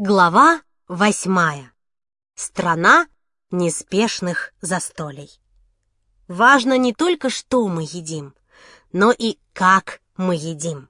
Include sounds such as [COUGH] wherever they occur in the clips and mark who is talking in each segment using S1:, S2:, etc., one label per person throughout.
S1: Глава восьмая. Страна неспешных застолий. Важно не только, что мы едим, но и как мы едим.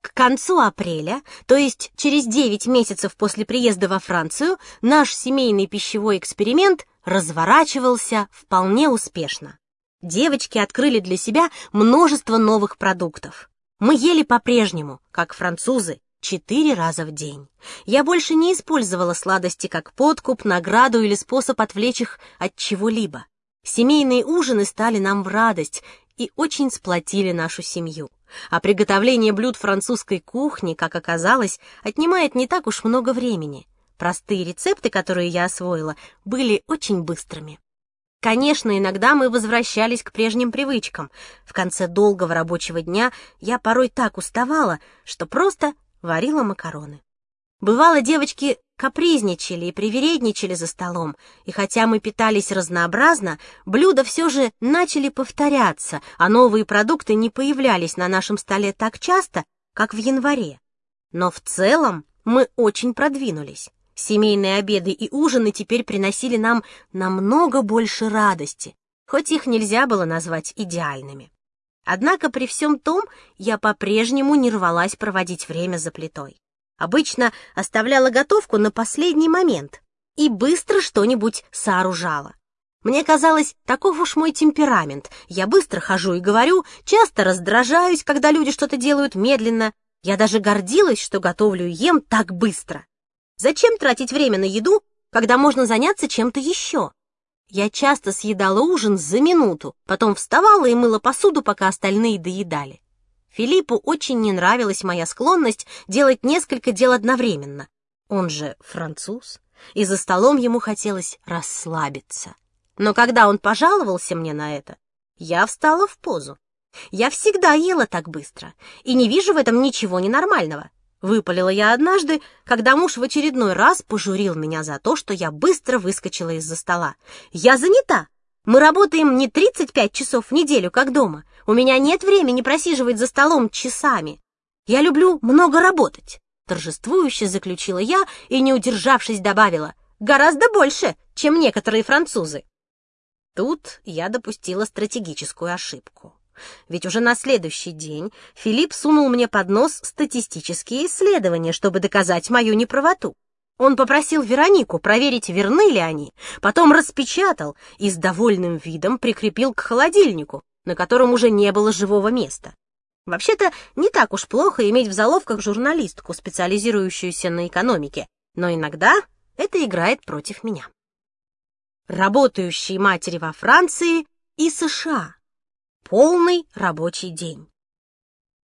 S1: К концу апреля, то есть через 9 месяцев после приезда во Францию, наш семейный пищевой эксперимент разворачивался вполне успешно. Девочки открыли для себя множество новых продуктов. Мы ели по-прежнему, как французы, четыре раза в день. Я больше не использовала сладости как подкуп, награду или способ отвлечь их от чего-либо. Семейные ужины стали нам в радость и очень сплотили нашу семью. А приготовление блюд французской кухни, как оказалось, отнимает не так уж много времени. Простые рецепты, которые я освоила, были очень быстрыми. Конечно, иногда мы возвращались к прежним привычкам. В конце долгого рабочего дня я порой так уставала, что просто варила макароны. Бывало, девочки капризничали и привередничали за столом, и хотя мы питались разнообразно, блюда все же начали повторяться, а новые продукты не появлялись на нашем столе так часто, как в январе. Но в целом мы очень продвинулись. Семейные обеды и ужины теперь приносили нам намного больше радости, хоть их нельзя было назвать идеальными. Однако при всем том я по-прежнему не рвалась проводить время за плитой. Обычно оставляла готовку на последний момент и быстро что-нибудь сооружала. Мне казалось, таков уж мой темперамент. Я быстро хожу и говорю, часто раздражаюсь, когда люди что-то делают медленно. Я даже гордилась, что готовлю и ем так быстро. Зачем тратить время на еду, когда можно заняться чем-то еще? Я часто съедала ужин за минуту, потом вставала и мыла посуду, пока остальные доедали. Филиппу очень не нравилась моя склонность делать несколько дел одновременно. Он же француз, и за столом ему хотелось расслабиться. Но когда он пожаловался мне на это, я встала в позу. Я всегда ела так быстро, и не вижу в этом ничего ненормального. Выпалила я однажды, когда муж в очередной раз пожурил меня за то, что я быстро выскочила из-за стола. «Я занята! Мы работаем не 35 часов в неделю, как дома. У меня нет времени просиживать за столом часами. Я люблю много работать!» Торжествующе заключила я и, не удержавшись, добавила «Гораздо больше, чем некоторые французы». Тут я допустила стратегическую ошибку. Ведь уже на следующий день Филипп сунул мне под нос статистические исследования, чтобы доказать мою неправоту. Он попросил Веронику проверить, верны ли они, потом распечатал и с довольным видом прикрепил к холодильнику, на котором уже не было живого места. Вообще-то не так уж плохо иметь в заловках журналистку, специализирующуюся на экономике, но иногда это играет против меня. Работающие матери во Франции и США полный рабочий день.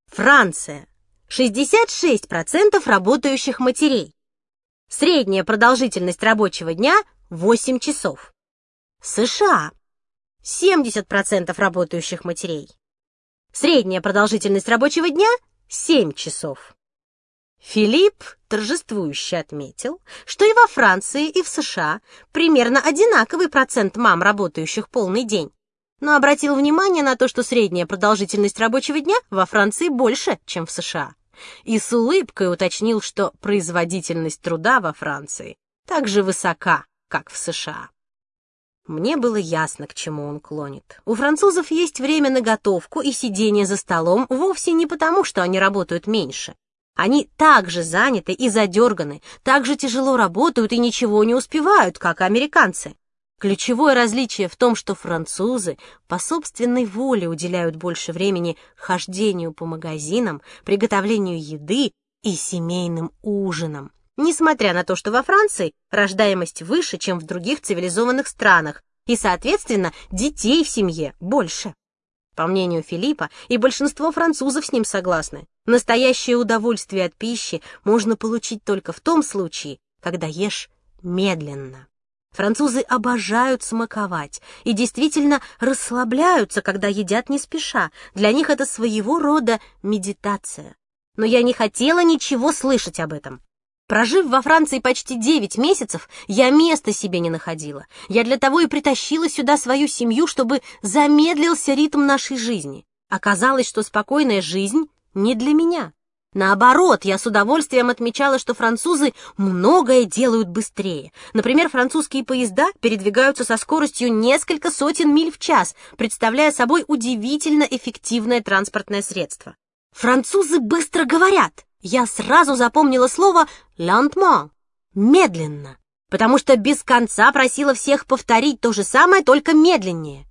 S1: Франция. 66% работающих матерей. Средняя продолжительность рабочего дня 8 часов. США. 70% работающих матерей. Средняя продолжительность рабочего дня 7 часов. Филипп торжествующе отметил, что и во Франции, и в США примерно одинаковый процент мам, работающих полный день но обратил внимание на то, что средняя продолжительность рабочего дня во Франции больше, чем в США. И с улыбкой уточнил, что производительность труда во Франции так же высока, как в США. Мне было ясно, к чему он клонит. У французов есть время на готовку и сидение за столом вовсе не потому, что они работают меньше. Они так же заняты и задерганы, так же тяжело работают и ничего не успевают, как американцы. Ключевое различие в том, что французы по собственной воле уделяют больше времени хождению по магазинам, приготовлению еды и семейным ужинам. Несмотря на то, что во Франции рождаемость выше, чем в других цивилизованных странах, и, соответственно, детей в семье больше. По мнению Филиппа, и большинство французов с ним согласны, настоящее удовольствие от пищи можно получить только в том случае, когда ешь медленно. Французы обожают смаковать и действительно расслабляются, когда едят не спеша. Для них это своего рода медитация. Но я не хотела ничего слышать об этом. Прожив во Франции почти 9 месяцев, я места себе не находила. Я для того и притащила сюда свою семью, чтобы замедлился ритм нашей жизни. Оказалось, что спокойная жизнь не для меня. Наоборот, я с удовольствием отмечала, что французы многое делают быстрее. Например, французские поезда передвигаются со скоростью несколько сотен миль в час, представляя собой удивительно эффективное транспортное средство. Французы быстро говорят. Я сразу запомнила слово «lentement» — «медленно», потому что без конца просила всех повторить то же самое, только медленнее.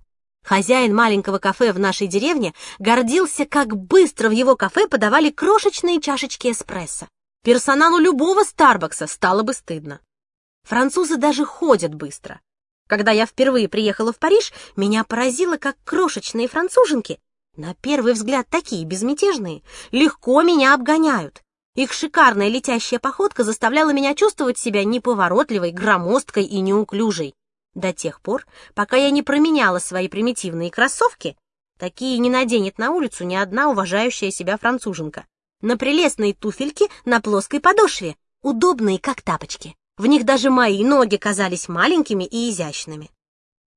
S1: Хозяин маленького кафе в нашей деревне гордился, как быстро в его кафе подавали крошечные чашечки эспрессо. Персоналу любого Старбакса стало бы стыдно. Французы даже ходят быстро. Когда я впервые приехала в Париж, меня поразило, как крошечные француженки, на первый взгляд такие безмятежные, легко меня обгоняют. Их шикарная летящая походка заставляла меня чувствовать себя неповоротливой, громоздкой и неуклюжей. До тех пор, пока я не променяла свои примитивные кроссовки, такие не наденет на улицу ни одна уважающая себя француженка, на прелестные туфельки на плоской подошве, удобные, как тапочки. В них даже мои ноги казались маленькими и изящными.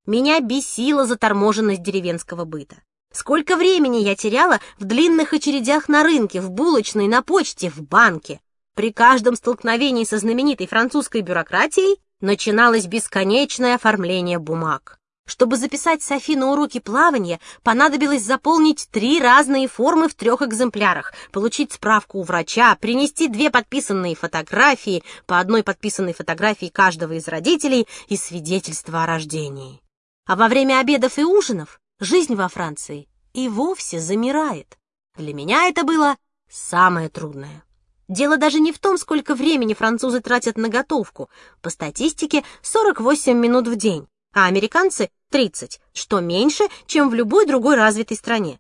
S1: Меня бесила заторможенность деревенского быта. Сколько времени я теряла в длинных очередях на рынке, в булочной, на почте, в банке. При каждом столкновении со знаменитой французской бюрократией начиналось бесконечное оформление бумаг. Чтобы записать Софи на уроки плавания, понадобилось заполнить три разные формы в трех экземплярах, получить справку у врача, принести две подписанные фотографии, по одной подписанной фотографии каждого из родителей и свидетельство о рождении. А во время обедов и ужинов жизнь во Франции и вовсе замирает. Для меня это было самое трудное. Дело даже не в том, сколько времени французы тратят на готовку. По статистике 48 минут в день, а американцы 30, что меньше, чем в любой другой развитой стране.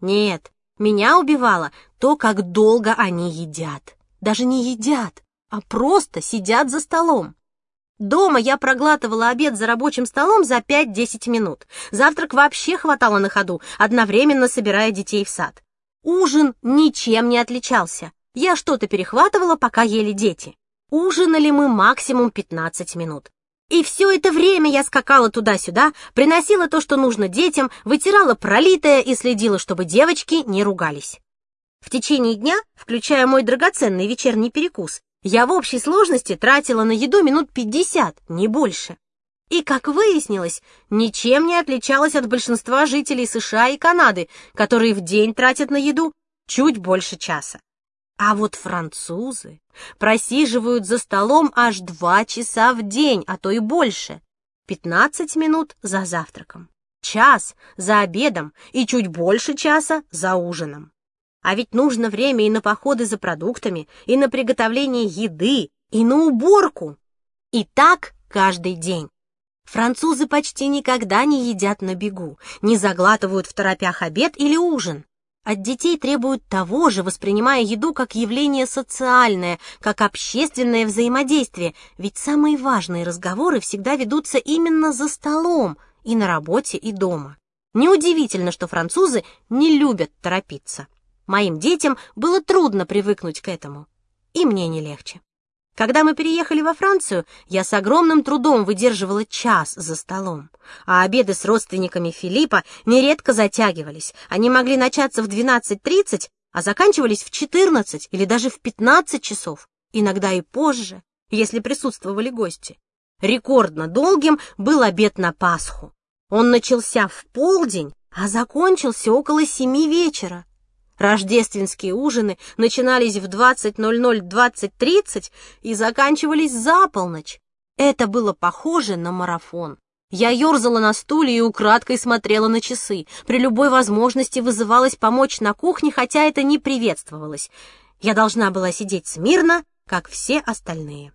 S1: Нет, меня убивало то, как долго они едят. Даже не едят, а просто сидят за столом. Дома я проглатывала обед за рабочим столом за 5-10 минут. Завтрак вообще хватало на ходу, одновременно собирая детей в сад. Ужин ничем не отличался. Я что-то перехватывала, пока ели дети. Ужинали мы максимум 15 минут. И все это время я скакала туда-сюда, приносила то, что нужно детям, вытирала пролитое и следила, чтобы девочки не ругались. В течение дня, включая мой драгоценный вечерний перекус, я в общей сложности тратила на еду минут 50, не больше. И, как выяснилось, ничем не отличалась от большинства жителей США и Канады, которые в день тратят на еду чуть больше часа. А вот французы просиживают за столом аж два часа в день, а то и больше. Пятнадцать минут за завтраком, час за обедом и чуть больше часа за ужином. А ведь нужно время и на походы за продуктами, и на приготовление еды, и на уборку. И так каждый день. Французы почти никогда не едят на бегу, не заглатывают в торопях обед или ужин. От детей требуют того же, воспринимая еду как явление социальное, как общественное взаимодействие, ведь самые важные разговоры всегда ведутся именно за столом, и на работе, и дома. Неудивительно, что французы не любят торопиться. Моим детям было трудно привыкнуть к этому, и мне не легче. Когда мы переехали во Францию, я с огромным трудом выдерживала час за столом, а обеды с родственниками Филиппа нередко затягивались. Они могли начаться в 12.30, а заканчивались в 14 или даже в 15 часов, иногда и позже, если присутствовали гости. Рекордно долгим был обед на Пасху. Он начался в полдень, а закончился около семи вечера. Рождественские ужины начинались в 20.00-20.30 и заканчивались за полночь. Это было похоже на марафон. Я ерзала на стуле и украдкой смотрела на часы. При любой возможности вызывалась помочь на кухне, хотя это не приветствовалось. Я должна была сидеть смирно, как все остальные.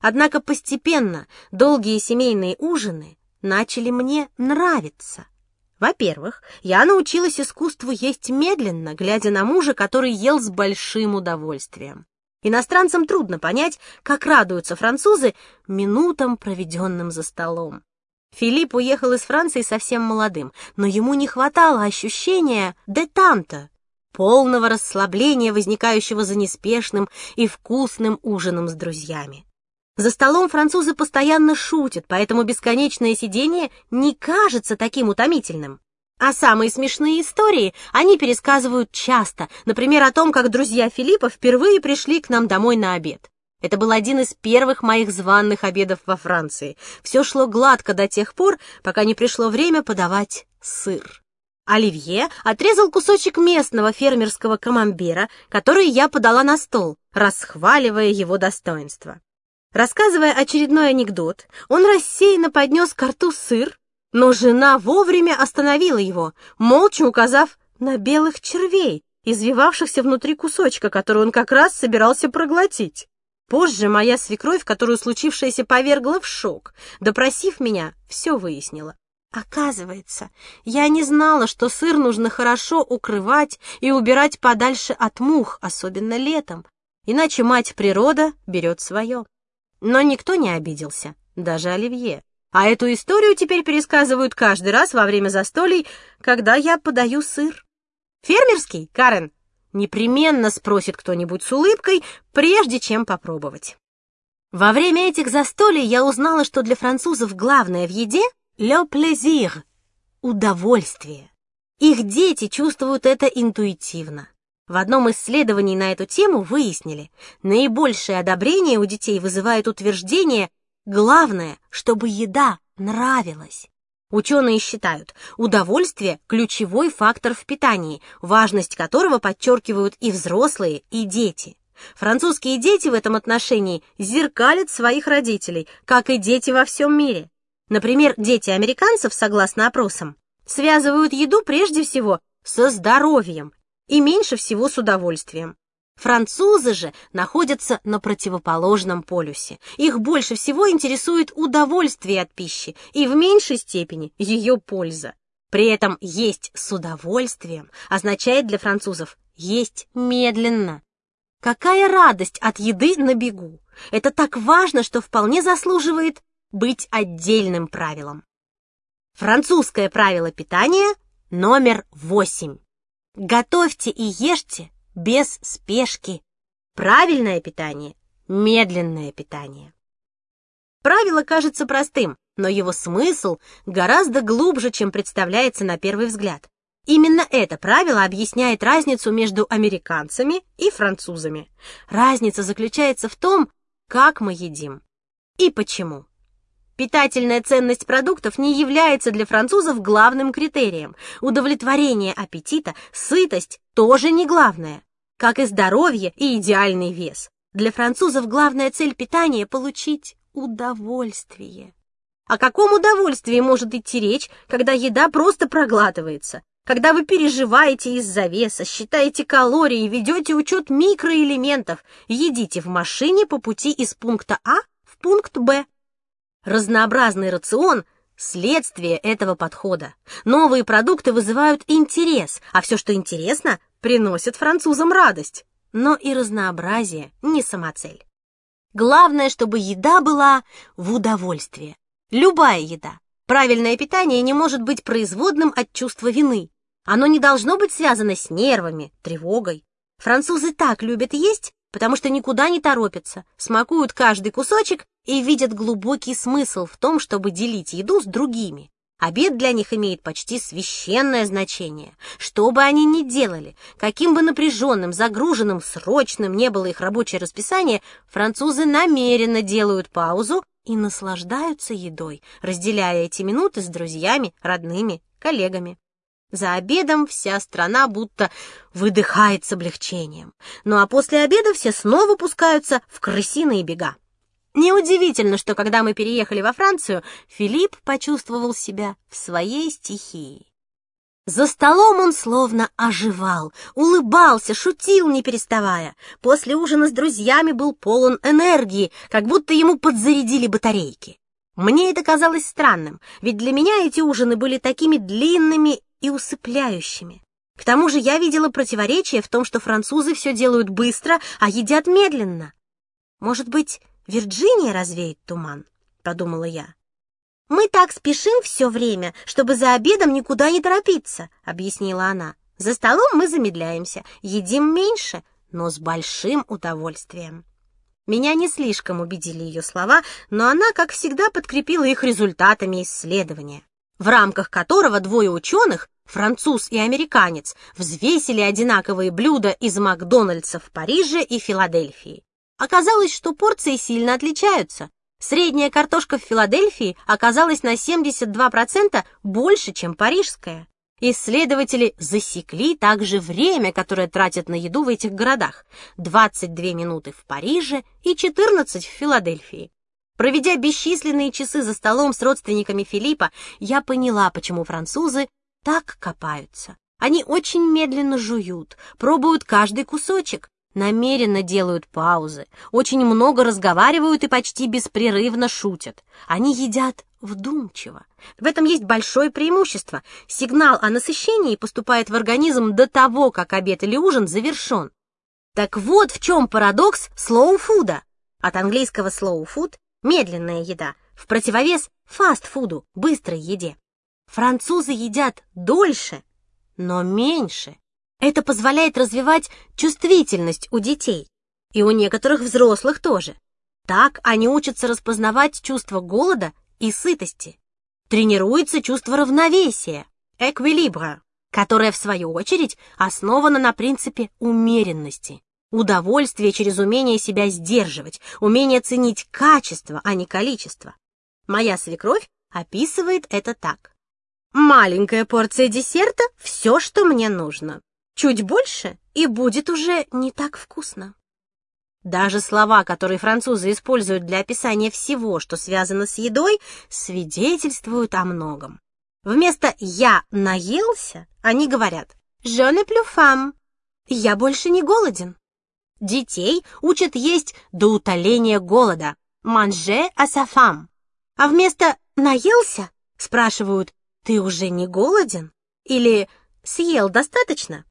S1: Однако постепенно долгие семейные ужины начали мне нравиться. Во-первых, я научилась искусству есть медленно, глядя на мужа, который ел с большим удовольствием. Иностранцам трудно понять, как радуются французы минутам, проведенным за столом. Филипп уехал из Франции совсем молодым, но ему не хватало ощущения детанта, полного расслабления, возникающего за неспешным и вкусным ужином с друзьями. За столом французы постоянно шутят, поэтому бесконечное сидение не кажется таким утомительным. А самые смешные истории они пересказывают часто, например, о том, как друзья Филиппа впервые пришли к нам домой на обед. Это был один из первых моих званных обедов во Франции. Все шло гладко до тех пор, пока не пришло время подавать сыр. Оливье отрезал кусочек местного фермерского камамбера, который я подала на стол, расхваливая его достоинство. Рассказывая очередной анекдот, он рассеянно поднес к рту сыр, но жена вовремя остановила его, молча указав на белых червей, извивавшихся внутри кусочка, который он как раз собирался проглотить. Позже моя свекровь, которую случившееся повергла в шок, допросив меня, все выяснила. Оказывается, я не знала, что сыр нужно хорошо укрывать и убирать подальше от мух, особенно летом, иначе мать природа берет свое. Но никто не обиделся, даже Оливье. А эту историю теперь пересказывают каждый раз во время застолий, когда я подаю сыр. «Фермерский, Карен?» Непременно спросит кто-нибудь с улыбкой, прежде чем попробовать. Во время этих застолий я узнала, что для французов главное в еде Le plaisir — удовольствие. Их дети чувствуют это интуитивно. В одном исследовании на эту тему выяснили, наибольшее одобрение у детей вызывает утверждение «главное, чтобы еда нравилась». Ученые считают, удовольствие – ключевой фактор в питании, важность которого подчеркивают и взрослые, и дети. Французские дети в этом отношении зеркалят своих родителей, как и дети во всем мире. Например, дети американцев, согласно опросам, связывают еду прежде всего со здоровьем и меньше всего с удовольствием. Французы же находятся на противоположном полюсе. Их больше всего интересует удовольствие от пищи и в меньшей степени ее польза. При этом есть с удовольствием означает для французов есть медленно. Какая радость от еды на бегу! Это так важно, что вполне заслуживает быть отдельным правилом. Французское правило питания номер восемь. Готовьте и ешьте без спешки. Правильное питание – медленное питание. Правило кажется простым, но его смысл гораздо глубже, чем представляется на первый взгляд. Именно это правило объясняет разницу между американцами и французами. Разница заключается в том, как мы едим и почему. Питательная ценность продуктов не является для французов главным критерием. Удовлетворение аппетита, сытость тоже не главное, как и здоровье и идеальный вес. Для французов главная цель питания – получить удовольствие. О каком удовольствии может идти речь, когда еда просто проглатывается? Когда вы переживаете из-за веса, считаете калории, ведете учет микроэлементов, едите в машине по пути из пункта А в пункт Б. Разнообразный рацион – следствие этого подхода. Новые продукты вызывают интерес, а все, что интересно, приносит французам радость. Но и разнообразие не самоцель. Главное, чтобы еда была в удовольствие. Любая еда. Правильное питание не может быть производным от чувства вины. Оно не должно быть связано с нервами, тревогой. Французы так любят есть, потому что никуда не торопятся, смакуют каждый кусочек и видят глубокий смысл в том, чтобы делить еду с другими. Обед для них имеет почти священное значение. Что бы они ни делали, каким бы напряженным, загруженным, срочным не было их рабочее расписание, французы намеренно делают паузу и наслаждаются едой, разделяя эти минуты с друзьями, родными, коллегами. За обедом вся страна будто выдыхает с облегчением. Ну а после обеда все снова пускаются в крысиные бега. Неудивительно, что когда мы переехали во Францию, Филипп почувствовал себя в своей стихии. За столом он словно оживал, улыбался, шутил, не переставая. После ужина с друзьями был полон энергии, как будто ему подзарядили батарейки. Мне это казалось странным, ведь для меня эти ужины были такими длинными и усыпляющими. К тому же я видела противоречие в том, что французы все делают быстро, а едят медленно. Может быть, Вирджиния развеет туман, подумала я. Мы так спешим все время, чтобы за обедом никуда не торопиться, объяснила она. За столом мы замедляемся, едим меньше, но с большим удовольствием. Меня не слишком убедили ее слова, но она, как всегда, подкрепила их результатами исследования, в рамках которого двое ученых француз и американец взвесили одинаковые блюда из Макдональдса в Париже и Филадельфии. Оказалось, что порции сильно отличаются. Средняя картошка в Филадельфии оказалась на 72% больше, чем парижская. Исследователи засекли также время, которое тратят на еду в этих городах. 22 минуты в Париже и 14 в Филадельфии. Проведя бесчисленные часы за столом с родственниками Филиппа, я поняла, почему французы так копаются. Они очень медленно жуют, пробуют каждый кусочек, намеренно делают паузы, очень много разговаривают и почти беспрерывно шутят. Они едят вдумчиво. В этом есть большое преимущество. Сигнал о насыщении поступает в организм до того, как обед или ужин завершен. Так вот в чем парадокс слоу-фуда. От английского slow food – медленная еда, в противовес фаст-фуду, быстрой еде. Французы едят дольше, но меньше. Это позволяет развивать чувствительность у детей. И у некоторых взрослых тоже. Так они учатся распознавать чувство голода и сытости. Тренируется чувство равновесия, эквилибра, которое, в свою очередь, основано на принципе умеренности. Удовольствие через умение себя сдерживать, умение ценить качество, а не количество. Моя свекровь описывает это так. Маленькая порция десерта — все, что мне нужно. Чуть больше, и будет уже не так вкусно. Даже слова, которые французы используют для описания всего, что связано с едой, свидетельствуют о многом. Вместо «я наелся» они говорят «je ne plus faim» — «я больше не голоден». Детей учат есть до утоления голода «manger à sa faim». А вместо «наелся» спрашивают «ты уже не голоден?» или «съел достаточно?»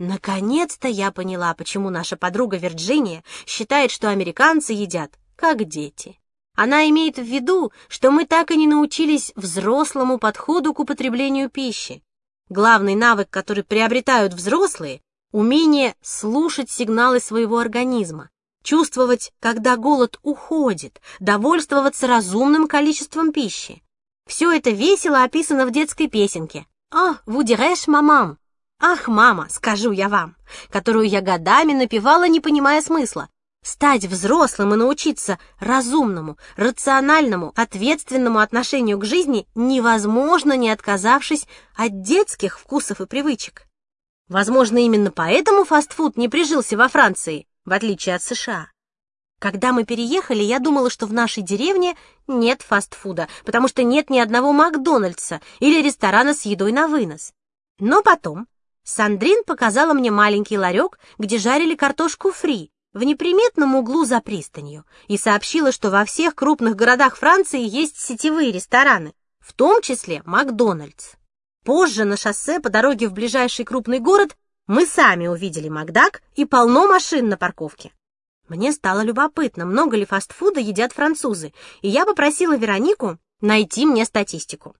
S1: Наконец-то я поняла, почему наша подруга Вирджиния считает, что американцы едят как дети. Она имеет в виду, что мы так и не научились взрослому подходу к употреблению пищи. Главный навык, который приобретают взрослые, умение слушать сигналы своего организма, чувствовать, когда голод уходит, довольствоваться разумным количеством пищи. Все это весело описано в детской песенке. «А, вудереш мамам!» «Ах, мама, скажу я вам», которую я годами напевала, не понимая смысла. Стать взрослым и научиться разумному, рациональному, ответственному отношению к жизни невозможно, не отказавшись от детских вкусов и привычек. Возможно, именно поэтому фастфуд не прижился во Франции, в отличие от США. Когда мы переехали, я думала, что в нашей деревне нет фастфуда, потому что нет ни одного Макдональдса или ресторана с едой на вынос. Но потом Сандрин показала мне маленький ларек, где жарили картошку фри в неприметном углу за пристанью и сообщила, что во всех крупных городах Франции есть сетевые рестораны, в том числе Макдональдс. Позже на шоссе по дороге в ближайший крупный город мы сами увидели Макдак и полно машин на парковке. Мне стало любопытно, много ли фастфуда едят французы, и я попросила Веронику найти мне статистику.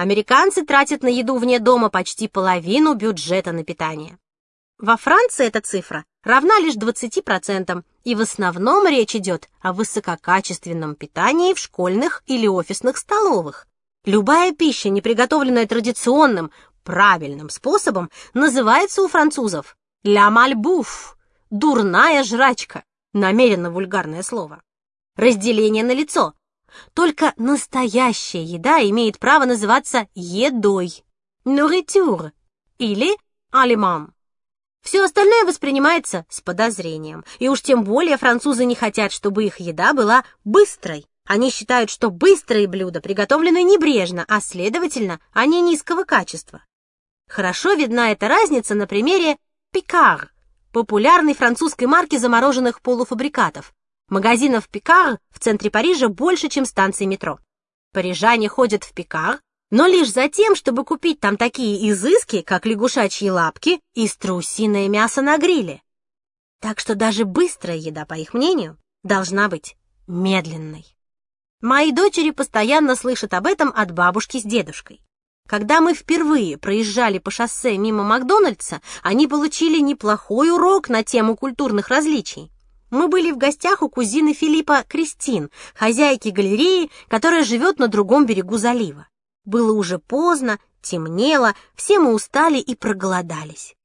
S1: Американцы тратят на еду вне дома почти половину бюджета на питание. Во Франции эта цифра равна лишь 20%, и в основном речь идет о высококачественном питании в школьных или офисных столовых. Любая пища, не приготовленная традиционным, правильным способом, называется у французов «ля мальбуф» — «дурная жрачка», намеренно вульгарное слово. Разделение на лицо только настоящая еда имеет право называться едой, nourriture или aliment. Все остальное воспринимается с подозрением, и уж тем более французы не хотят, чтобы их еда была быстрой. Они считают, что быстрые блюда приготовлены небрежно, а следовательно, они низкого качества. Хорошо видна эта разница на примере Пикар, популярной французской марки замороженных полуфабрикатов, Магазинов Пикар в центре Парижа больше, чем станций метро. Парижане ходят в Пикар, но лишь за тем, чтобы купить там такие изыски, как лягушачьи лапки и страусиное мясо на гриле. Так что даже быстрая еда, по их мнению, должна быть медленной. Мои дочери постоянно слышат об этом от бабушки с дедушкой. Когда мы впервые проезжали по шоссе мимо Макдональдса, они получили неплохой урок на тему культурных различий. Мы были в гостях у кузины Филиппа Кристин, хозяйки галереи, которая живет на другом берегу залива. Было уже поздно, темнело, все мы устали и проголодались.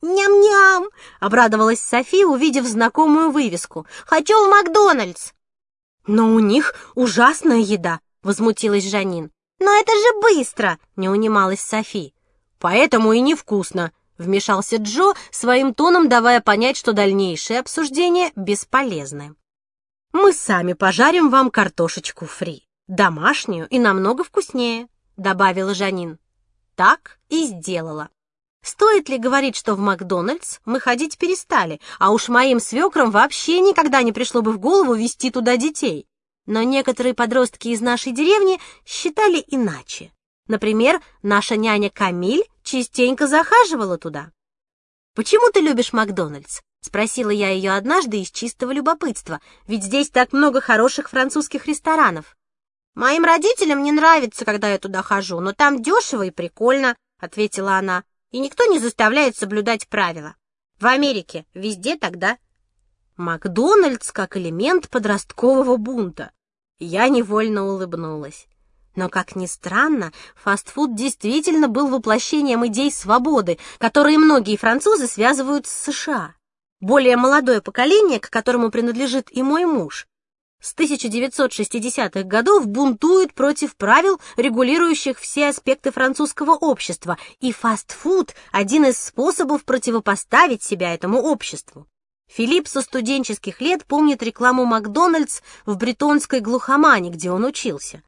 S1: «Ням-ням!» — обрадовалась Софи, увидев знакомую вывеску. «Хочу в Макдональдс!» «Но у них ужасная еда!» — возмутилась Жанин. «Но это же быстро!» — не унималась Софи. «Поэтому и невкусно!» — вмешался Джо, своим тоном давая понять, что дальнейшее обсуждение бесполезны. «Мы сами пожарим вам картошечку фри, домашнюю и намного вкуснее», — добавила Жанин. Так и сделала. Стоит ли говорить, что в Макдональдс мы ходить перестали, а уж моим свекрам вообще никогда не пришло бы в голову вести туда детей. Но некоторые подростки из нашей деревни считали иначе. Например, наша няня Камиль частенько захаживала туда. «Почему ты любишь Макдональдс?» — спросила я ее однажды из чистого любопытства, ведь здесь так много хороших французских ресторанов. «Моим родителям не нравится, когда я туда хожу, но там дешево и прикольно», — ответила она и никто не заставляет соблюдать правила. В Америке везде тогда. Макдональдс как элемент подросткового бунта. Я невольно улыбнулась. Но, как ни странно, фастфуд действительно был воплощением идей свободы, которые многие французы связывают с США. Более молодое поколение, к которому принадлежит и мой муж, с 1960-х годов бунтуют против правил, регулирующих все аспекты французского общества, и фастфуд – один из способов противопоставить себя этому обществу. Филипп со студенческих лет помнит рекламу «Макдональдс» в бретонской глухомане, где он учился.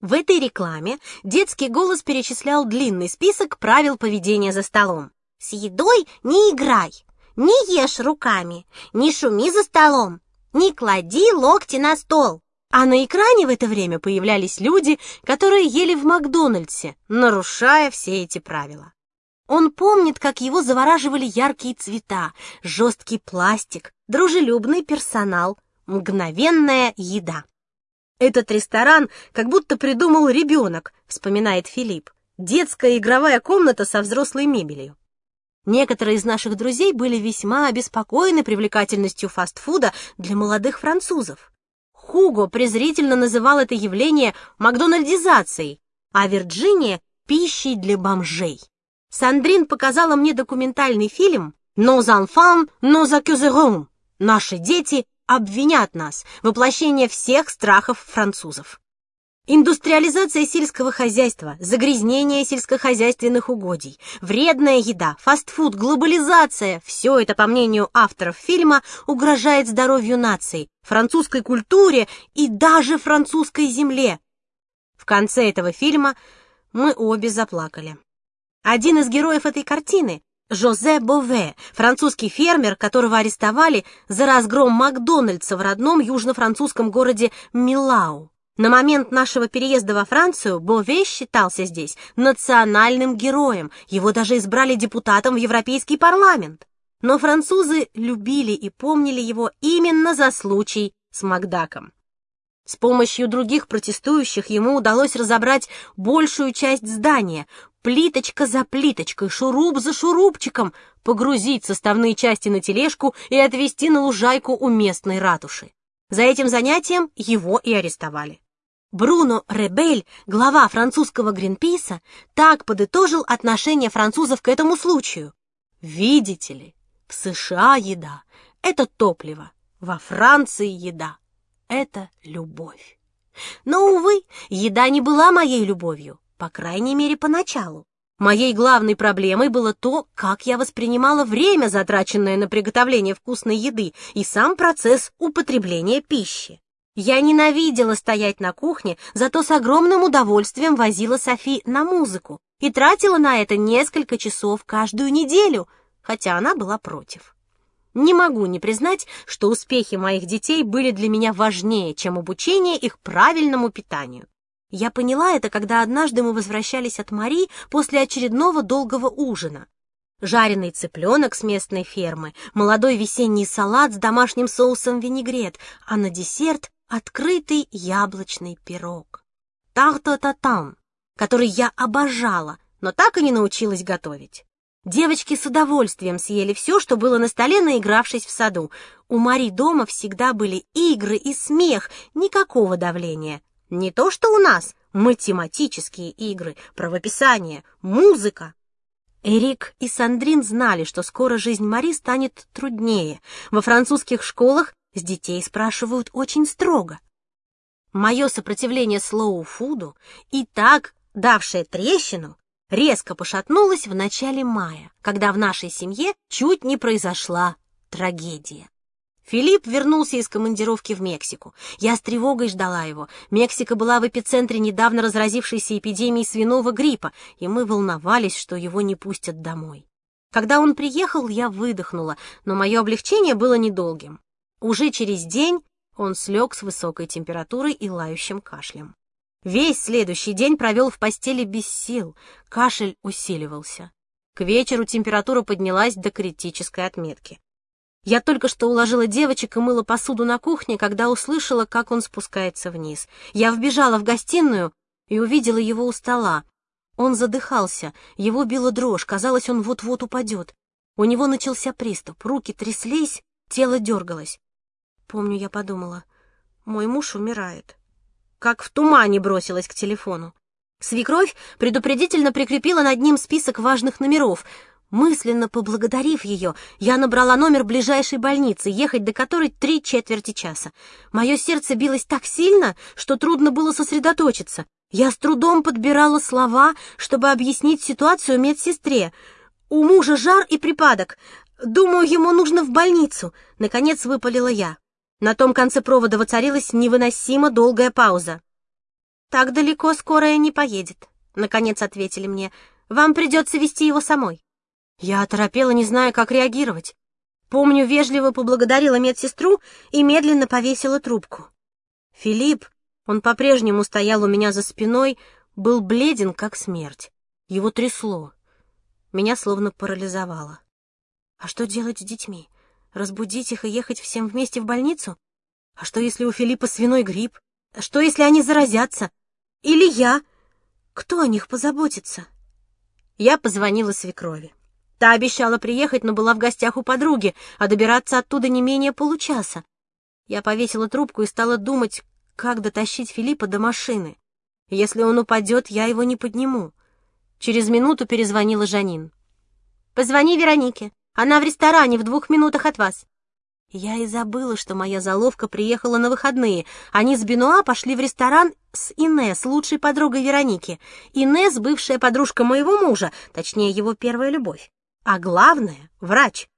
S1: В этой рекламе детский голос перечислял длинный список правил поведения за столом. «С едой не играй, не ешь руками, не шуми за столом, не клади локти на стол. А на экране в это время появлялись люди, которые ели в Макдональдсе, нарушая все эти правила. Он помнит, как его завораживали яркие цвета, жесткий пластик, дружелюбный персонал, мгновенная еда. Этот ресторан как будто придумал ребенок, вспоминает Филипп. Детская игровая комната со взрослой мебелью. Некоторые из наших друзей были весьма обеспокоены привлекательностью фастфуда для молодых французов. Хуго презрительно называл это явление макдональдизацией, а Вирджиния — пищей для бомжей. Сандрин показала мне документальный фильм «Nos enfants, nos accuseront» «Наши дети обвинят нас» воплощение всех страхов французов. Индустриализация сельского хозяйства, загрязнение сельскохозяйственных угодий, вредная еда, фастфуд, глобализация – все это, по мнению авторов фильма, угрожает здоровью нации, французской культуре и даже французской земле. В конце этого фильма мы обе заплакали. Один из героев этой картины – Жозе Бове, французский фермер, которого арестовали за разгром Макдональдса в родном южно-французском городе Милау. На момент нашего переезда во Францию Бове считался здесь национальным героем, его даже избрали депутатом в Европейский парламент. Но французы любили и помнили его именно за случай с Макдаком. С помощью других протестующих ему удалось разобрать большую часть здания, плиточка за плиточкой, шуруп за шурупчиком, погрузить составные части на тележку и отвезти на лужайку у местной ратуши. За этим занятием его и арестовали. Бруно Ребель, глава французского Гринписа, так подытожил отношение французов к этому случаю. Видите ли, в США еда — это топливо, во Франции еда — это любовь. Но, увы, еда не была моей любовью, по крайней мере, поначалу. Моей главной проблемой было то, как я воспринимала время, затраченное на приготовление вкусной еды, и сам процесс употребления пищи. Я ненавидела стоять на кухне, зато с огромным удовольствием возила Софи на музыку и тратила на это несколько часов каждую неделю, хотя она была против. Не могу не признать, что успехи моих детей были для меня важнее, чем обучение их правильному питанию. Я поняла это, когда однажды мы возвращались от Мари после очередного долгого ужина. Жареный цыпленок с местной фермы, молодой весенний салат с домашним соусом винегрет, а на десерт открытый яблочный пирог. Тарто-татам, который я обожала, но так и не научилась готовить. Девочки с удовольствием съели все, что было на столе, наигравшись в саду. У Мари дома всегда были игры и смех, никакого давления. Не то что у нас, математические игры, правописание, музыка. Эрик и Сандрин знали, что скоро жизнь Мари станет труднее. Во французских школах с детей спрашивают очень строго. Мое сопротивление слоу-фуду, и так давшее трещину, резко пошатнулось в начале мая, когда в нашей семье чуть не произошла трагедия. Филипп вернулся из командировки в Мексику. Я с тревогой ждала его. Мексика была в эпицентре недавно разразившейся эпидемии свиного гриппа, и мы волновались, что его не пустят домой. Когда он приехал, я выдохнула, но мое облегчение было недолгим. Уже через день он слег с высокой температурой и лающим кашлем. Весь следующий день провел в постели без сил, кашель усиливался. К вечеру температура поднялась до критической отметки. Я только что уложила девочек и мыла посуду на кухне, когда услышала, как он спускается вниз. Я вбежала в гостиную и увидела его у стола. Он задыхался, его била дрожь, казалось, он вот-вот упадет. У него начался приступ, руки тряслись, тело дергалось. Помню, я подумала, мой муж умирает. Как в тумане бросилась к телефону. Свекровь предупредительно прикрепила над ним список важных номеров — Мысленно поблагодарив ее, я набрала номер ближайшей больницы, ехать до которой три четверти часа. Мое сердце билось так сильно, что трудно было сосредоточиться. Я с трудом подбирала слова, чтобы объяснить ситуацию медсестре. У мужа жар и припадок. Думаю, ему нужно в больницу. Наконец выпалила я. На том конце провода воцарилась невыносимо долгая пауза. «Так далеко скорая не поедет», — наконец ответили мне. «Вам придется вести его самой». Я оторопела, не зная, как реагировать. Помню, вежливо поблагодарила медсестру и медленно повесила трубку. Филипп, он по-прежнему стоял у меня за спиной, был бледен, как смерть. Его трясло. Меня словно парализовало. А что делать с детьми? Разбудить их и ехать всем вместе в больницу? А что, если у Филиппа свиной грипп? Что, если они заразятся? Или я? Кто о них позаботится? Я позвонила свекрови. Та обещала приехать, но была в гостях у подруги, а добираться оттуда не менее получаса. Я повесила трубку и стала думать, как дотащить Филиппа до машины. Если он упадет, я его не подниму. Через минуту перезвонила Жанин. «Позвони Веронике. Она в ресторане в двух минутах от вас». Я и забыла, что моя заловка приехала на выходные. Они с Бенуа пошли в ресторан с Инесс, лучшей подругой Вероники. Инесс — бывшая подружка моего мужа, точнее, его первая любовь. А главное — врач.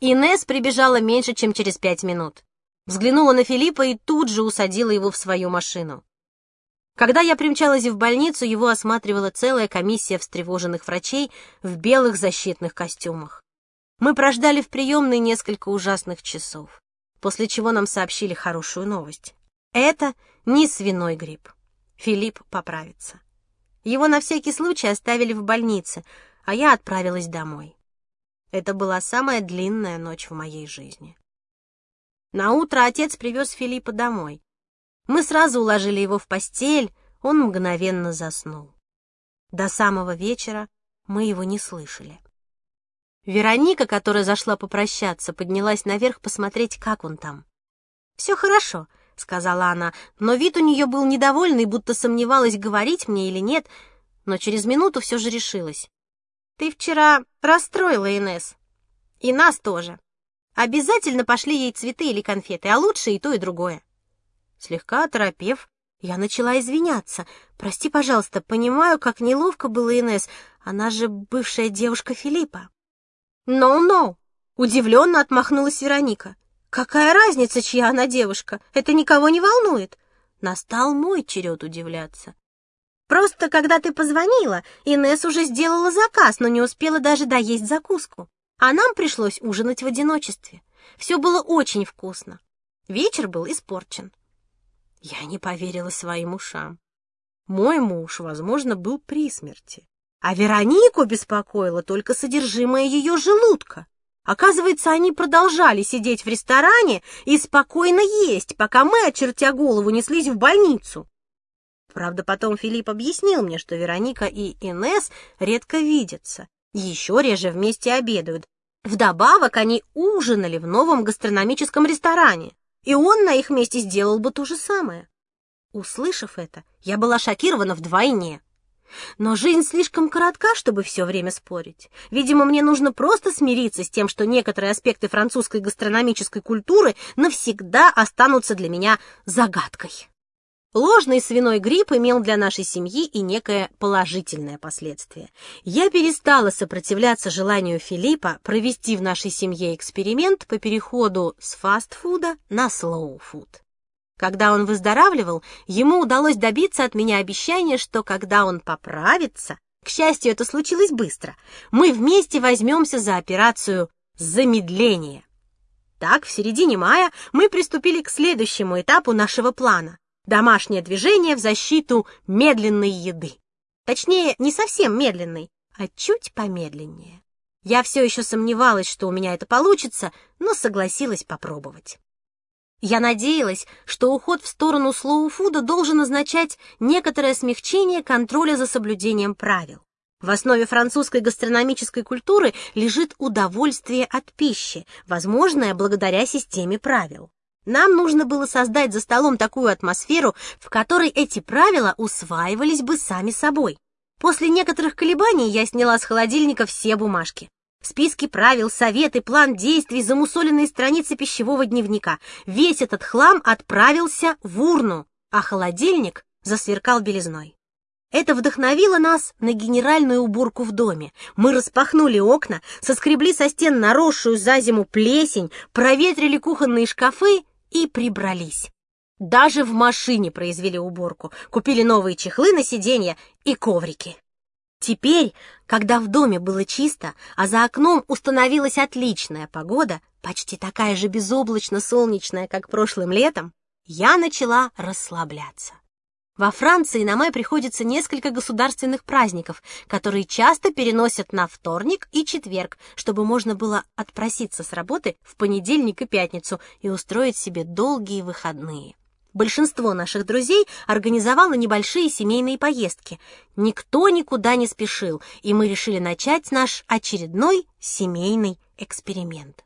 S1: Инес прибежала меньше, чем через пять минут. Взглянула на Филиппа и тут же усадила его в свою машину. Когда я примчалась в больницу, его осматривала целая комиссия встревоженных врачей в белых защитных костюмах. Мы прождали в приемной несколько ужасных часов, после чего нам сообщили хорошую новость. Это не свиной грипп. Филипп поправится. Его на всякий случай оставили в больнице, а я отправилась домой. Это была самая длинная ночь в моей жизни. На утро отец привез Филиппа домой. Мы сразу уложили его в постель, он мгновенно заснул. До самого вечера мы его не слышали. Вероника, которая зашла попрощаться, поднялась наверх посмотреть, как он там. «Все хорошо», — сказала она, но вид у нее был недовольный, будто сомневалась, говорить мне или нет, но через минуту все же решилась. Ты вчера расстроила Инес. И нас тоже. Обязательно пошли ей цветы или конфеты, а лучше и то, и другое. Слегка оторопев, я начала извиняться. Прости, пожалуйста, понимаю, как неловко было Инес. Она же бывшая девушка Филиппа. «No-no!» — удивленно отмахнулась Вероника. «Какая разница, чья она девушка? Это никого не волнует!» Настал мой черед удивляться. Просто когда ты позвонила, Инесс уже сделала заказ, но не успела даже доесть закуску. А нам пришлось ужинать в одиночестве. Все было очень вкусно. Вечер был испорчен. Я не поверила своим ушам. Мой муж, возможно, был при смерти. А Веронику беспокоило только содержимое ее желудка. Оказывается, они продолжали сидеть в ресторане и спокойно есть, пока мы, очертя голову, неслись в больницу. Правда, потом Филипп объяснил мне, что Вероника и Инес редко видятся, еще реже вместе обедают. Вдобавок они ужинали в новом гастрономическом ресторане, и он на их месте сделал бы то же самое. Услышав это, я была шокирована вдвойне. Но жизнь слишком коротка, чтобы все время спорить. Видимо, мне нужно просто смириться с тем, что некоторые аспекты французской гастрономической культуры навсегда останутся для меня загадкой. Ложный свиной грипп имел для нашей семьи и некое положительное последствие. Я перестала сопротивляться желанию Филиппа провести в нашей семье эксперимент по переходу с фастфуда на слоу-фуд. Когда он выздоравливал, ему удалось добиться от меня обещания, что когда он поправится, к счастью, это случилось быстро, мы вместе возьмемся за операцию замедления. Так, в середине мая мы приступили к следующему этапу нашего плана – домашнее движение в защиту медленной еды. Точнее, не совсем медленной, а чуть помедленнее. Я все еще сомневалась, что у меня это получится, но согласилась попробовать. Я надеялась, что уход в сторону слоу-фуда должен означать некоторое смягчение контроля за соблюдением правил. В основе французской гастрономической культуры лежит удовольствие от пищи, возможное благодаря системе правил. Нам нужно было создать за столом такую атмосферу, в которой эти правила усваивались бы сами собой. После некоторых колебаний я сняла с холодильника все бумажки. Списки правил, советы, план действий, замусоленные страницы пищевого дневника. Весь этот хлам отправился в урну, а холодильник засверкал белизной. Это вдохновило нас на генеральную уборку в доме. Мы распахнули окна, соскребли со стен наросшую за зиму плесень, проветрили кухонные шкафы и прибрались. Даже в машине произвели уборку, купили новые чехлы на сиденья и коврики. Теперь, когда в доме было чисто, а за окном установилась отличная погода, почти такая же безоблачно-солнечная, как прошлым летом, я начала расслабляться. Во Франции на май приходится несколько государственных праздников, которые часто переносят на вторник и четверг, чтобы можно было отпроситься с работы в понедельник и пятницу и устроить себе долгие выходные. Большинство наших друзей организовало небольшие семейные поездки. Никто никуда не спешил, и мы решили начать наш очередной семейный эксперимент.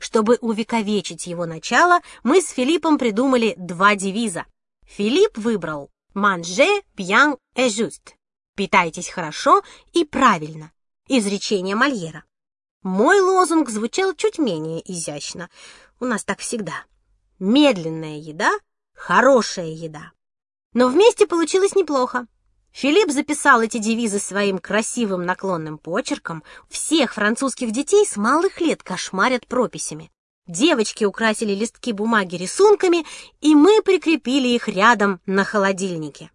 S1: Чтобы увековечить его начало, мы с Филиппом придумали два девиза. Филипп выбрал «Manger bien et juste» — «Питайтесь хорошо и правильно» — изречение Мольера. Мой лозунг звучал чуть менее изящно. У нас так всегда. Медленная еда — хорошая еда. Но вместе получилось неплохо. Филипп записал эти девизы своим красивым наклонным почерком. Всех французских детей с малых лет кошмарят прописями. Девочки украсили листки бумаги рисунками, и мы прикрепили их рядом на холодильнике.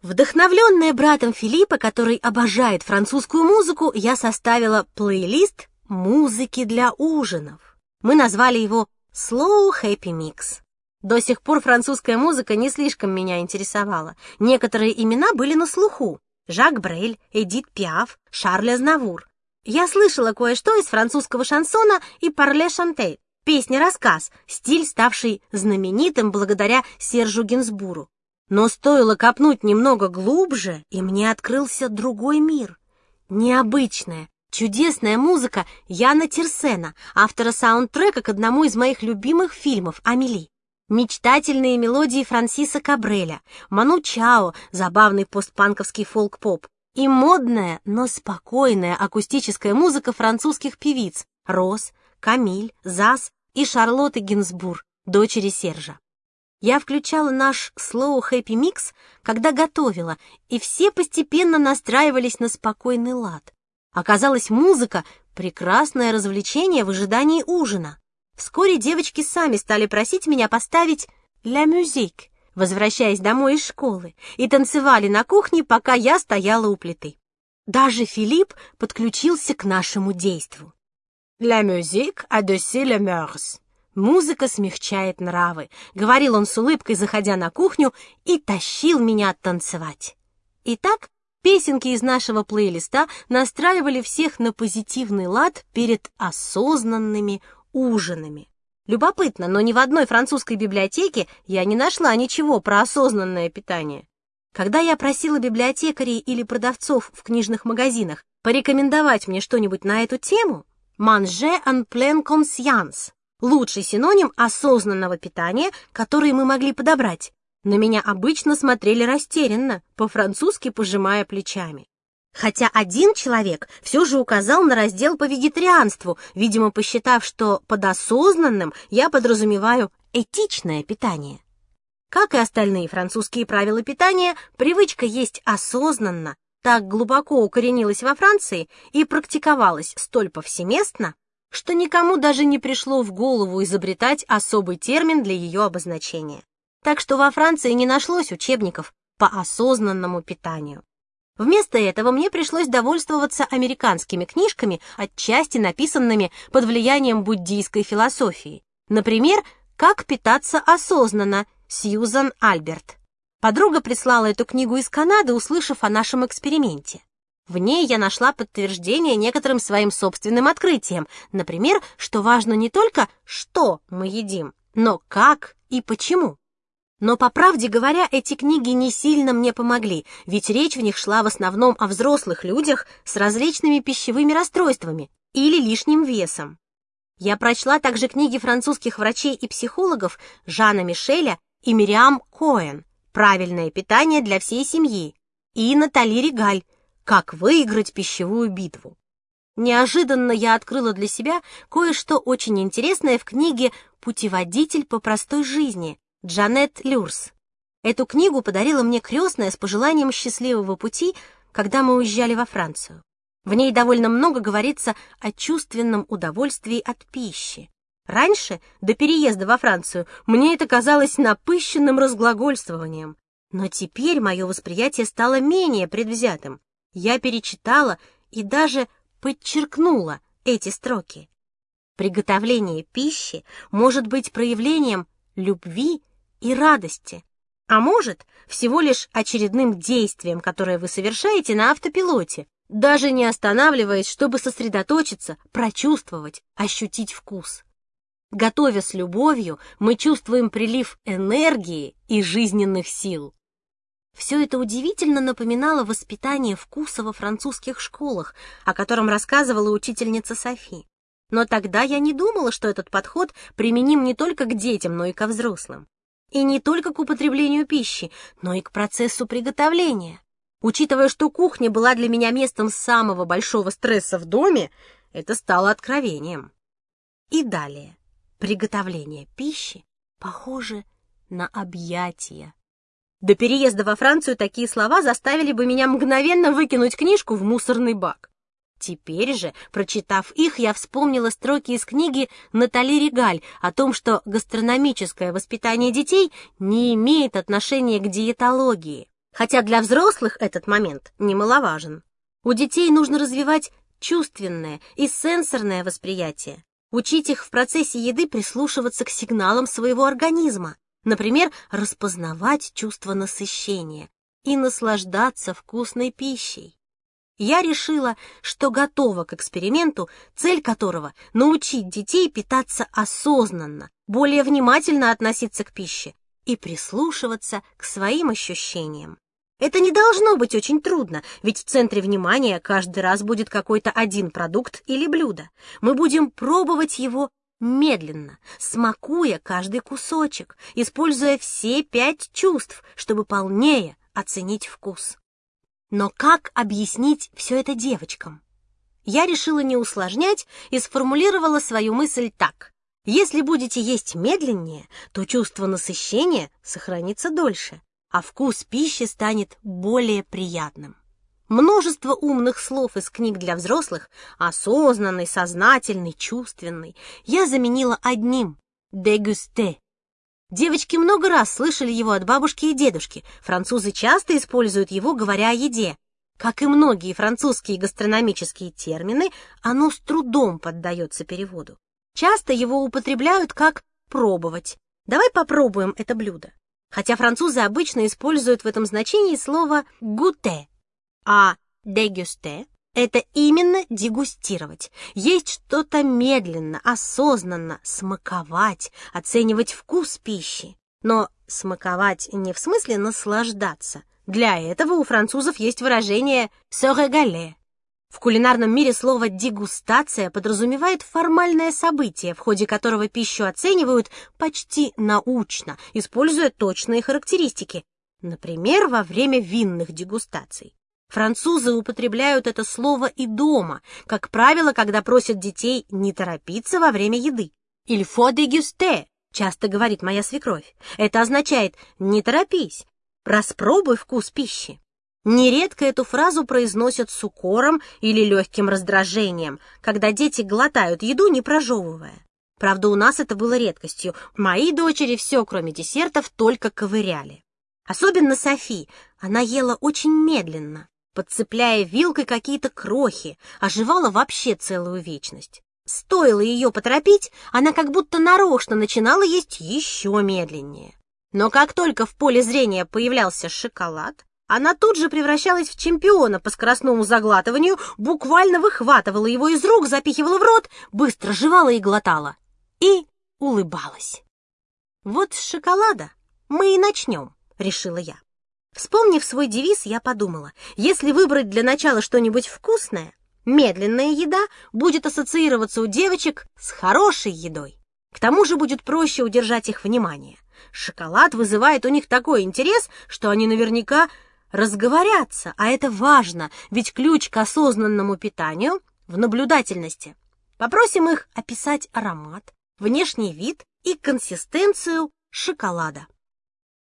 S1: Вдохновленная братом Филиппа, который обожает французскую музыку, я составила плейлист музыки для ужинов. Мы назвали его Slow Happy Mix. До сих пор французская музыка не слишком меня интересовала. Некоторые имена были на слуху. Жак Брель, Эдит Пиаф, Шарль Азнавур. Я слышала кое-что из французского шансона и парле шанте, песня-рассказ, стиль, ставший знаменитым благодаря Сержу Гинсбуру. Но стоило копнуть немного глубже, и мне открылся другой мир. Необычная, чудесная музыка Яна Терсена, автора саундтрека к одному из моих любимых фильмов «Амели». Мечтательные мелодии Франсиса Кабреля, Ману Чао, забавный постпанковский фолк-поп и модная, но спокойная акустическая музыка французских певиц Рос, Камиль, Зас и Шарлотты Гинзбур, дочери Сержа. Я включала наш Slow Happy Mix, когда готовила, и все постепенно настраивались на спокойный лад. Оказалось, музыка — прекрасное развлечение в ожидании ужина. Вскоре девочки сами стали просить меня поставить «Ля мюзик», возвращаясь домой из школы, и танцевали на кухне, пока я стояла у плиты. Даже Филипп подключился к нашему действу. «Ля мюзик адоси ле мёрс». «Музыка смягчает нравы», — говорил он с улыбкой, заходя на кухню, и тащил меня танцевать. Итак, песенки из нашего плейлиста настраивали всех на позитивный лад перед осознанными ужинами. Любопытно, но ни в одной французской библиотеке я не нашла ничего про осознанное питание. Когда я просила библиотекарей или продавцов в книжных магазинах порекомендовать мне что-нибудь на эту тему, «manger en pleine conscience» — лучший синоним осознанного питания, который мы могли подобрать. На меня обычно смотрели растерянно, по-французски пожимая плечами. Хотя один человек все же указал на раздел по вегетарианству, видимо, посчитав, что под осознанным я подразумеваю этичное питание. Как и остальные французские правила питания, привычка есть осознанно так глубоко укоренилась во Франции и практиковалась столь повсеместно, что никому даже не пришло в голову изобретать особый термин для ее обозначения. Так что во Франции не нашлось учебников по осознанному питанию. Вместо этого мне пришлось довольствоваться американскими книжками, отчасти написанными под влиянием буддийской философии. Например, «Как питаться осознанно» Сьюзан Альберт. Подруга прислала эту книгу из Канады, услышав о нашем эксперименте. В ней я нашла подтверждение некоторым своим собственным открытиям, например, что важно не только, что мы едим, но как и почему. Но, по правде говоря, эти книги не сильно мне помогли, ведь речь в них шла в основном о взрослых людях с различными пищевыми расстройствами или лишним весом. Я прочла также книги французских врачей и психологов Жана Мишеля и Мириам Коэн «Правильное питание для всей семьи» и Натали Регаль «Как выиграть пищевую битву». Неожиданно я открыла для себя кое-что очень интересное в книге «Путеводитель по простой жизни» Джанет Люрс. Эту книгу подарила мне крестная с пожеланием счастливого пути, когда мы уезжали во Францию. В ней довольно много говорится о чувственном удовольствии от пищи. Раньше, до переезда во Францию, мне это казалось напыщенным разглагольствованием. Но теперь мое восприятие стало менее предвзятым. Я перечитала и даже подчеркнула эти строки. Приготовление пищи может быть проявлением любви и радости, а может, всего лишь очередным действием, которое вы совершаете на автопилоте, даже не останавливаясь, чтобы сосредоточиться, прочувствовать, ощутить вкус. Готовя с любовью, мы чувствуем прилив энергии и жизненных сил. Все это удивительно напоминало воспитание вкуса во французских школах, о котором рассказывала учительница Софи. Но тогда я не думала, что этот подход применим не только к детям, но и ко взрослым. И не только к употреблению пищи, но и к процессу приготовления. Учитывая, что кухня была для меня местом самого большого стресса в доме, это стало откровением. И далее. Приготовление пищи похоже на объятия. До переезда во Францию такие слова заставили бы меня мгновенно выкинуть книжку в мусорный бак. Теперь же, прочитав их, я вспомнила строки из книги Натали Регаль о том, что гастрономическое воспитание детей не имеет отношения к диетологии, хотя для взрослых этот момент немаловажен. У детей нужно развивать чувственное и сенсорное восприятие, учить их в процессе еды прислушиваться к сигналам своего организма, например, распознавать чувство насыщения и наслаждаться вкусной пищей я решила, что готова к эксперименту, цель которого — научить детей питаться осознанно, более внимательно относиться к пище и прислушиваться к своим ощущениям. Это не должно быть очень трудно, ведь в центре внимания каждый раз будет какой-то один продукт или блюдо. Мы будем пробовать его медленно, смакуя каждый кусочек, используя все пять чувств, чтобы полнее оценить вкус. Но как объяснить все это девочкам? Я решила не усложнять и сформулировала свою мысль так. Если будете есть медленнее, то чувство насыщения сохранится дольше, а вкус пищи станет более приятным. Множество умных слов из книг для взрослых, осознанный, сознательный, чувственный, я заменила одним — «дегусте», Девочки много раз слышали его от бабушки и дедушки. Французы часто используют его, говоря о еде. Как и многие французские гастрономические термины, оно с трудом поддается переводу. Часто его употребляют как «пробовать». Давай попробуем это блюдо. Хотя французы обычно используют в этом значении слово «гуте», а «дегюсте» Это именно дегустировать. Есть что-то медленно, осознанно, смаковать, оценивать вкус пищи. Но смаковать не в смысле наслаждаться. Для этого у французов есть выражение «se régaler». В кулинарном мире слово «дегустация» подразумевает формальное событие, в ходе которого пищу оценивают почти научно, используя точные характеристики, например, во время винных дегустаций. Французы употребляют это слово и дома, как правило, когда просят детей не торопиться во время еды. «Il faut déguster», часто говорит моя свекровь. Это означает «не торопись, распробуй вкус пищи». Нередко эту фразу произносят с укором или легким раздражением, когда дети глотают еду, не прожевывая. Правда, у нас это было редкостью. Мои дочери все, кроме десертов, только ковыряли. Особенно Софи. Она ела очень медленно, подцепляя вилкой какие-то крохи, оживала вообще целую вечность. Стоило ее поторопить, она как будто нарочно начинала есть еще медленнее. Но как только в поле зрения появлялся шоколад, она тут же превращалась в чемпиона по скоростному заглатыванию, буквально выхватывала его из рук, запихивала в рот, быстро жевала и глотала. И улыбалась. «Вот с шоколада мы и начнем», — решила я. Вспомнив свой девиз, я подумала, если выбрать для начала что-нибудь вкусное, медленная еда будет ассоциироваться у девочек с хорошей едой. К тому же будет проще удержать их внимание. Шоколад вызывает у них такой интерес, что они наверняка разговорятся, а это важно, ведь ключ к осознанному питанию в наблюдательности. Попросим их описать аромат, внешний вид и консистенцию шоколада.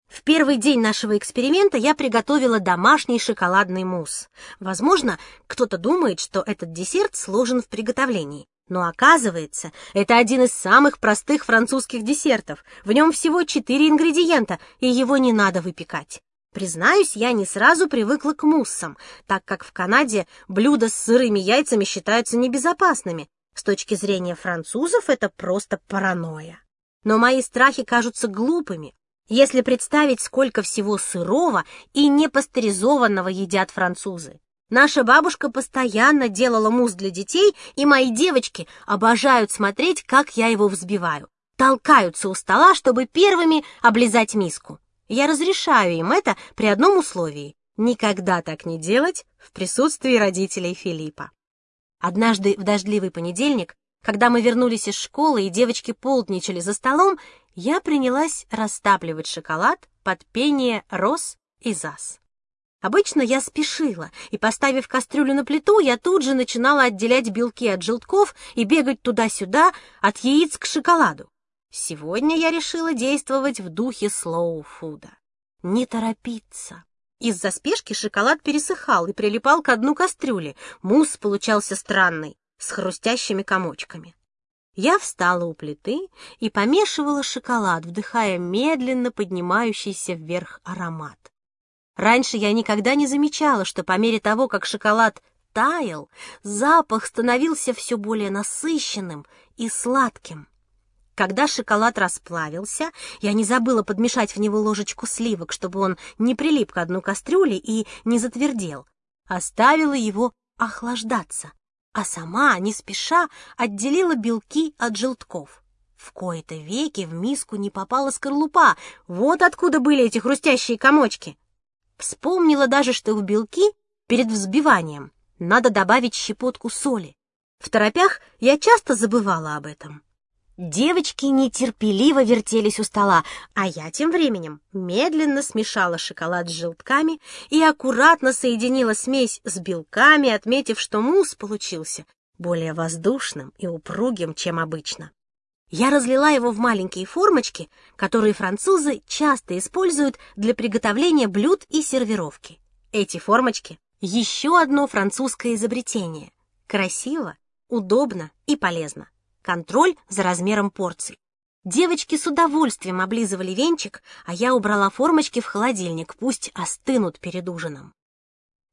S1: В первый день нашего эксперимента я приготовила домашний шоколадный мусс. Возможно, кто-то думает, что этот десерт сложен в приготовлении. Но оказывается, это один из самых простых французских десертов. В нем всего четыре ингредиента, и его не надо выпекать. Признаюсь, я не сразу привыкла к муссам, так как в Канаде блюда с сырыми яйцами считаются небезопасными. С точки зрения французов это просто паранойя. Но мои страхи кажутся глупыми, если представить, сколько всего сырого и непастеризованного едят французы. Наша бабушка постоянно делала мусс для детей, и мои девочки обожают смотреть, как я его взбиваю. Толкаются у стола, чтобы первыми облизать миску. Я разрешаю им это при одном условии — никогда так не делать в присутствии родителей Филиппа. Однажды в дождливый понедельник, когда мы вернулись из школы и девочки полдничали за столом, я принялась растапливать шоколад под пение роз и зас. Обычно я спешила, и, поставив кастрюлю на плиту, я тут же начинала отделять белки от желтков и бегать туда-сюда, от яиц к шоколаду. Сегодня я решила действовать в духе слоу-фуда. Не торопиться. Из-за спешки шоколад пересыхал и прилипал к дну кастрюли. Мусс получался странный, с хрустящими комочками. Я встала у плиты и помешивала шоколад, вдыхая медленно поднимающийся вверх аромат. Раньше я никогда не замечала, что по мере того, как шоколад таял, запах становился все более насыщенным и сладким. Когда шоколад расплавился, я не забыла подмешать в него ложечку сливок, чтобы он не прилип к дну кастрюли и не затвердел. Оставила его охлаждаться, а сама, не спеша, отделила белки от желтков. В кои-то веки в миску не попала скорлупа, вот откуда были эти хрустящие комочки. Вспомнила даже, что в белки перед взбиванием надо добавить щепотку соли. В торопях я часто забывала об этом. Девочки нетерпеливо вертелись у стола, а я тем временем медленно смешала шоколад с желтками и аккуратно соединила смесь с белками, отметив, что мусс получился более воздушным и упругим, чем обычно. Я разлила его в маленькие формочки, которые французы часто используют для приготовления блюд и сервировки. Эти формочки — еще одно французское изобретение. Красиво, удобно и полезно контроль за размером порций. Девочки с удовольствием облизывали венчик, а я убрала формочки в холодильник, пусть остынут перед ужином.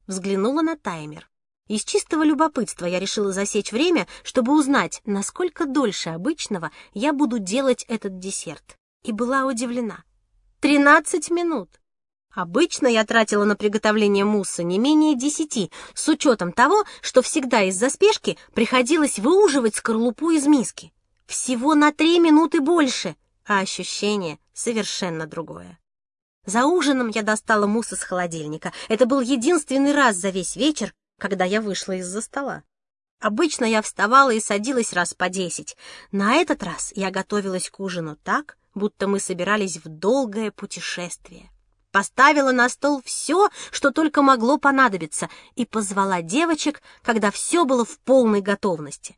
S1: Взглянула на таймер. Из чистого любопытства я решила засечь время, чтобы узнать, насколько дольше обычного я буду делать этот десерт. И была удивлена. Тринадцать минут! Обычно я тратила на приготовление мусса не менее десяти, с учетом того, что всегда из-за спешки приходилось выуживать скорлупу из миски. Всего на три минуты больше, а ощущение совершенно другое. За ужином я достала мусс из холодильника. Это был единственный раз за весь вечер, когда я вышла из-за стола. Обычно я вставала и садилась раз по десять. На этот раз я готовилась к ужину так, будто мы собирались в долгое путешествие. Поставила на стол все, что только могло понадобиться, и позвала девочек, когда все было в полной готовности.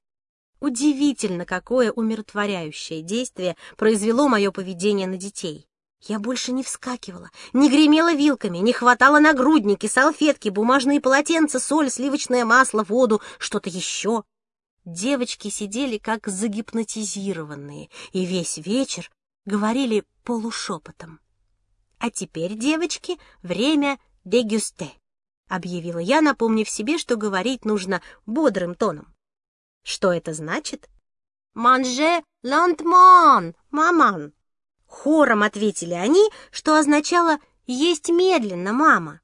S1: Удивительно, какое умиротворяющее действие произвело мое поведение на детей. Я больше не вскакивала, не гремела вилками, не хватала нагрудники, салфетки, бумажные полотенца, соль, сливочное масло, воду, что-то еще. Девочки сидели как загипнотизированные и весь вечер говорили полушепотом. «А теперь, девочки, время дегюсте», — объявила я, напомнив себе, что говорить нужно бодрым тоном. «Что это значит?» «Манже лантман, маман», Хором ответили они, что означало «есть медленно, мама».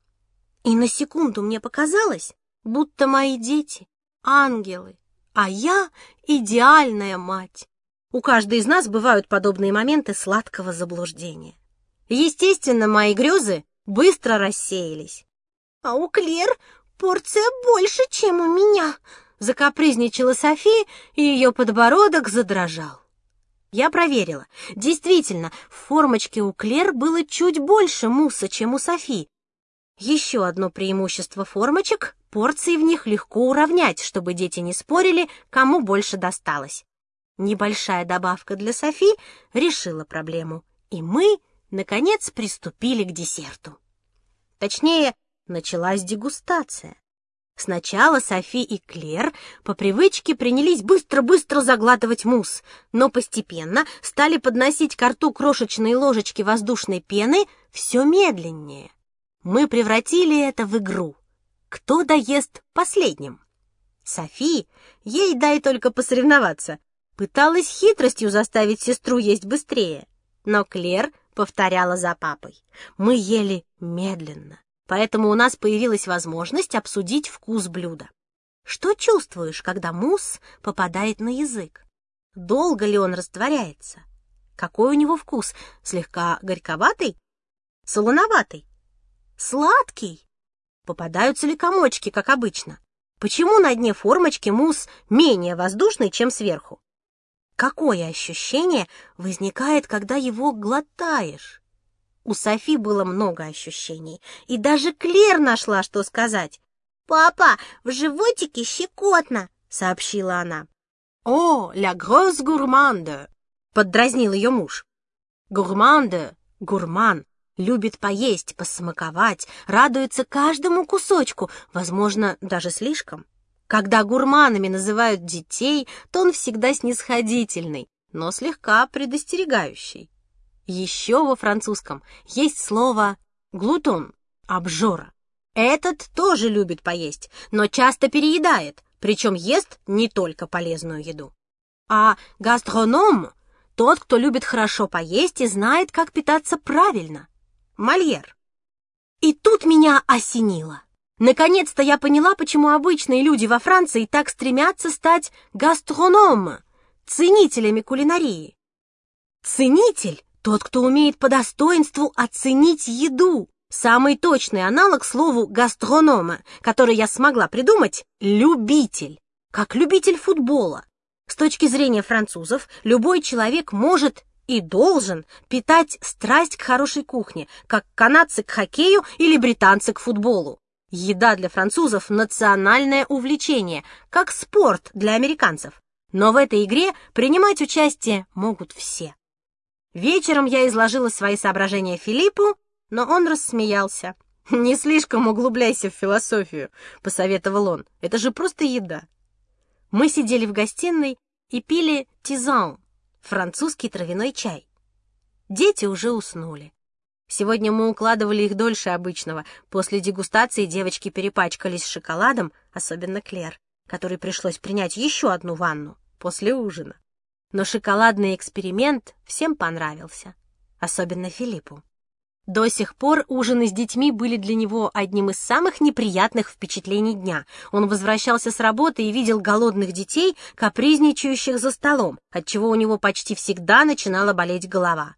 S1: И на секунду мне показалось, будто мои дети — ангелы, а я — идеальная мать. У каждой из нас бывают подобные моменты сладкого заблуждения. Естественно, мои грезы быстро рассеялись. «А у Клер порция больше, чем у меня», — закапризничала София, и ее подбородок задрожал. Я проверила. Действительно, в формочке у Клер было чуть больше мусса, чем у Софи. Еще одно преимущество формочек — порции в них легко уравнять, чтобы дети не спорили, кому больше досталось. Небольшая добавка для Софи решила проблему, и мы, наконец, приступили к десерту. Точнее, началась дегустация. Сначала Софи и Клер по привычке принялись быстро-быстро заглатывать мусс, но постепенно стали подносить к рту крошечные ложечки воздушной пены все медленнее. Мы превратили это в игру. Кто доест последним? Софи, ей дай только посоревноваться, пыталась хитростью заставить сестру есть быстрее, но Клер повторяла за папой. Мы ели медленно, поэтому у нас появилась возможность обсудить вкус блюда. Что чувствуешь, когда мусс попадает на язык? Долго ли он растворяется? Какой у него вкус? Слегка горьковатый? Солоноватый? Сладкий? Попадаются ли комочки, как обычно? Почему на дне формочки мусс менее воздушный, чем сверху? Какое ощущение возникает, когда его глотаешь? У Софи было много ощущений, и даже Клер нашла, что сказать. «Папа, в животике щекотно», — сообщила она. «О, ля grosse gourmande», — поддразнил ее муж. «Гурманде, гурман, любит поесть, посмаковать, радуется каждому кусочку, возможно, даже слишком. Когда гурманами называют детей, то он всегда снисходительный, но слегка предостерегающий. Еще во французском есть слово «глутон» — «обжора». Этот тоже любит поесть, но часто переедает, причем ест не только полезную еду. А гастроном — тот, кто любит хорошо поесть и знает, как питаться правильно. Мольер. И тут меня осенило. Наконец-то я поняла, почему обычные люди во Франции так стремятся стать гастрономом, ценителями кулинарии. Ценитель тот, кто умеет по достоинству оценить еду. Самый точный аналог слову «гастронома», который я смогла придумать — «любитель», как любитель футбола. С точки зрения французов, любой человек может и должен питать страсть к хорошей кухне, как канадцы к хоккею или британцы к футболу. Еда для французов — национальное увлечение, как спорт для американцев. Но в этой игре принимать участие могут все. Вечером я изложила свои соображения Филиппу, но он рассмеялся. [LAUGHS] «Не слишком углубляйся в философию», — посоветовал он. «Это же просто еда». Мы сидели в гостиной и пили тизан, французский травяной чай. Дети уже уснули. Сегодня мы укладывали их дольше обычного. После дегустации девочки перепачкались шоколадом, особенно Клер, которой пришлось принять еще одну ванну после ужина. Но шоколадный эксперимент всем понравился, особенно Филиппу. До сих пор ужины с детьми были для него одним из самых неприятных впечатлений дня. Он возвращался с работы и видел голодных детей, капризничающих за столом, отчего у него почти всегда начинала болеть голова.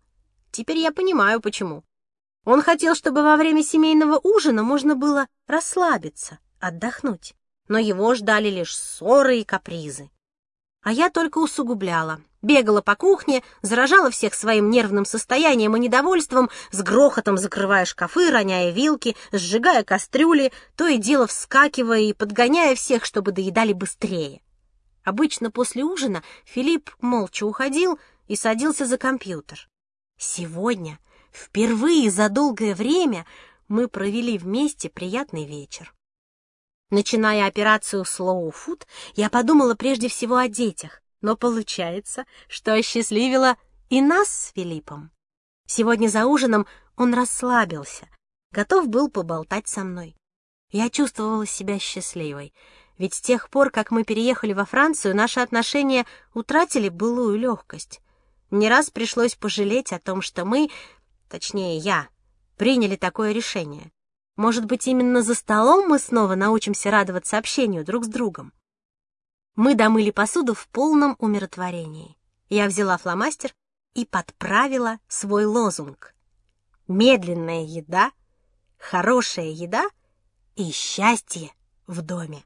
S1: Теперь я понимаю, почему. Он хотел, чтобы во время семейного ужина можно было расслабиться, отдохнуть. но его ждали лишь ссоры и капризы. А я только усугубляла, бегала по кухне, заражала всех своим нервным состоянием и недовольством, с грохотом закрывая шкафы, роняя вилки, сжигая кастрюли, то и дело вскакивая и подгоняя всех, чтобы доедали быстрее. Обычно после ужина Филипп молча уходил и садился за компьютер. Сегодня, впервые за долгое время, мы провели вместе приятный вечер. Начиная операцию Slow Food, я подумала прежде всего о детях, но получается, что осчастливила и нас с Филиппом. Сегодня за ужином он расслабился, готов был поболтать со мной. Я чувствовала себя счастливой, ведь с тех пор, как мы переехали во Францию, наши отношения утратили былую легкость. Не раз пришлось пожалеть о том, что мы, точнее я, приняли такое решение. Может быть, именно за столом мы снова научимся радоваться общению друг с другом. Мы домыли посуду в полном умиротворении. Я взяла фломастер и подправила свой лозунг. Медленная еда, хорошая еда и счастье в доме.